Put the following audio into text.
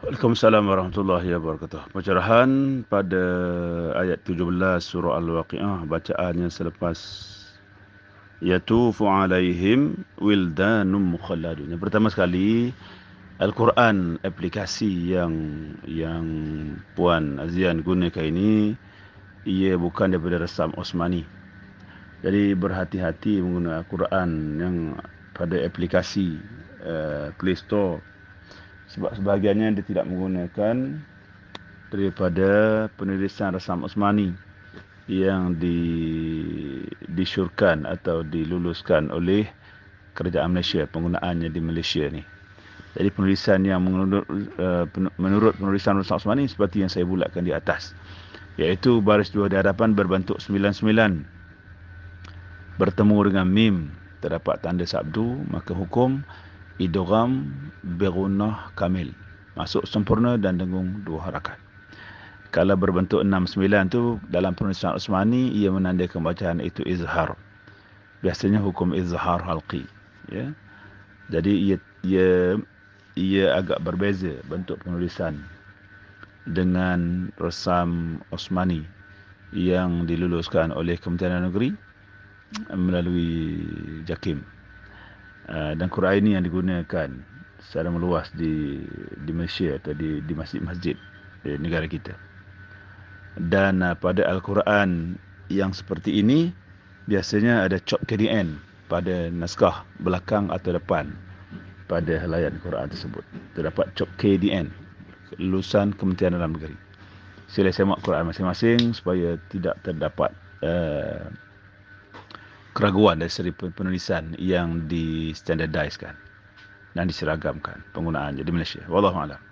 Waalaikumsalam warahmatullahi wabarakatuh. Pencerahan pada ayat 17 surah Al-Waqi'ah bacaannya selepas yatufu alaihim wildanum mukhalladun. Yang pertama sekali Al-Quran aplikasi yang yang puan Azian gunakan ini ia bukan daripada resam Osmani. Jadi berhati-hati menggunakan Al-Quran yang pada aplikasi uh, Play Store sebab sebahagiannya dia tidak menggunakan daripada penulisan Rasam Osmani yang di, disyurkan atau diluluskan oleh kerajaan Malaysia penggunaannya di Malaysia ni. Jadi penulisan yang menurut, uh, menurut penulisan Rasam Osmani seperti yang saya bulatkan di atas iaitu baris dua di hadapan berbentuk sembilan sembilan bertemu dengan mim terdapat tanda sabdu maka hukum idgham berunah kamil. Masuk sempurna dan dengung dua harakat. Kalau berbentuk enam sembilan tu dalam penulisan Utsmani ia menandakan bacaan itu izhar. Biasanya hukum izhar halqi ya. Jadi ia ia ia agak berbeza bentuk penulisan dengan resam Osmani yang diluluskan oleh Kementerian Negeri melalui JAKIM. Ah, dan Quran ini yang digunakan secara meluas di di Malaysia atau di di masjid-masjid di negara kita. Dan uh, pada Al-Quran yang seperti ini biasanya ada chop KDN pada naskah belakang atau depan pada helaian Quran tersebut. Terdapat chop KDN lulusan Kementerian Dalam Negeri. Sila semak Quran masing-masing supaya tidak terdapat uh, keraguan dari segi penulisan yang di standardiskan dan diseragamkan penggunaannya di Malaysia. Wallahualam.